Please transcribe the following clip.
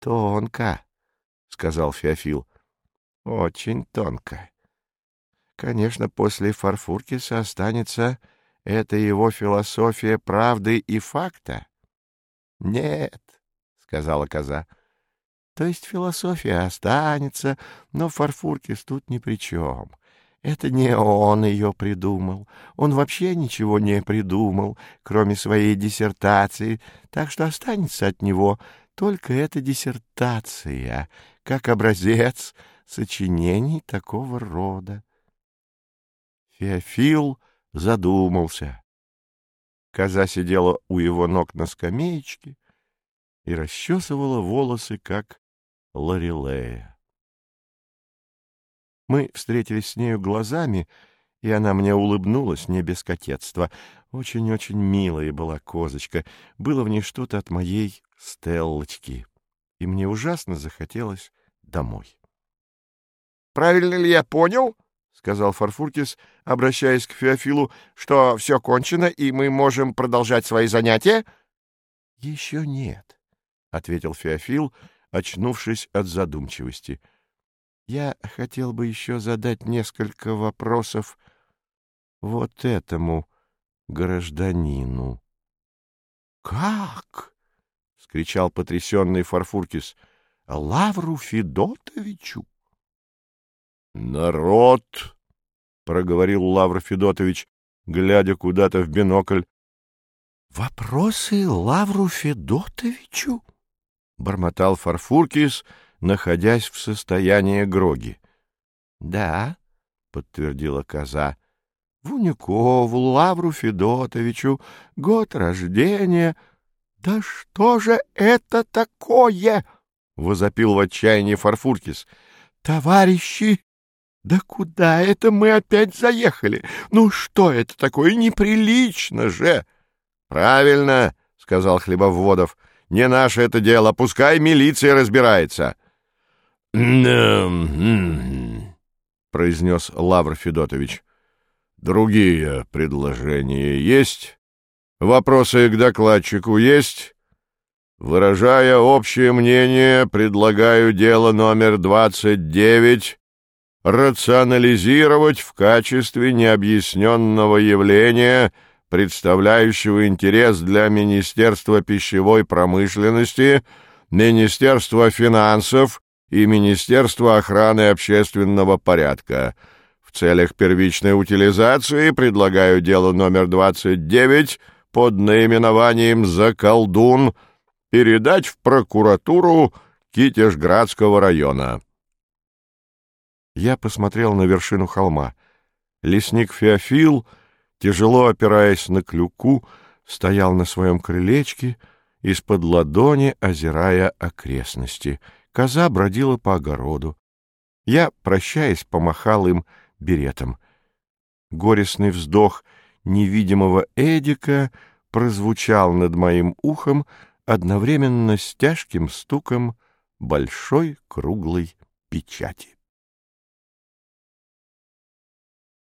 Тонко, — сказал Феофил. — Очень тонко. Конечно, после Фарфуркиса останется эта его философия правды и факта. — Нет, — сказала коза. — То есть философия останется, но Фарфуркис тут ни при чем. Это не он ее придумал. Он вообще ничего не придумал, кроме своей диссертации, так что останется от него только эта диссертация, как образец сочинений такого рода. Феофил задумался. Коза сидела у его ног на скамеечке и расчесывала волосы, как Лорелея. Мы встретились с нею глазами, и она мне улыбнулась не без кокетства. Очень-очень милая была козочка, было в ней что-то от моей Стеллочки, и мне ужасно захотелось домой. — Правильно ли я понял, — сказал Фарфуркис, обращаясь к Феофилу, — что все кончено, и мы можем продолжать свои занятия? — Еще нет, — ответил Феофил, очнувшись от задумчивости. — Я хотел бы еще задать несколько вопросов вот этому гражданину. — Как? — скричал потрясенный Фарфуркис. — Лавру Федотовичу? — Народ! — проговорил Лавр Федотович, глядя куда-то в бинокль. — Вопросы Лавру Федотовичу? — бормотал Фарфуркис, находясь в состоянии гроги. — Да, — подтвердила коза. — Вуникову Лавру Федотовичу, год рождения — «Да что же это такое?» — возопил в отчаянии Фарфуркис. «Товарищи, да куда это мы опять заехали? Ну что это такое? Неприлично же!» «Правильно!» — сказал Хлебоводов. «Не наше это дело, пускай милиция разбирается!» произнес Лавр Федотович. «Другие предложения есть?» Вопросы к докладчику есть? Выражая общее мнение, предлагаю дело номер 29 рационализировать в качестве необъясненного явления, представляющего интерес для Министерства пищевой промышленности, Министерства финансов и Министерства охраны общественного порядка. В целях первичной утилизации предлагаю дело номер 29 под наименованием «Заколдун» передать в прокуратуру Китежградского района. Я посмотрел на вершину холма. Лесник Феофил, тяжело опираясь на клюку, стоял на своем крылечке, из-под ладони озирая окрестности. Коза бродила по огороду. Я, прощаясь, помахал им беретом. Горестный вздох — невидимого Эдика прозвучал над моим ухом одновременно с тяжким стуком большой круглой печати.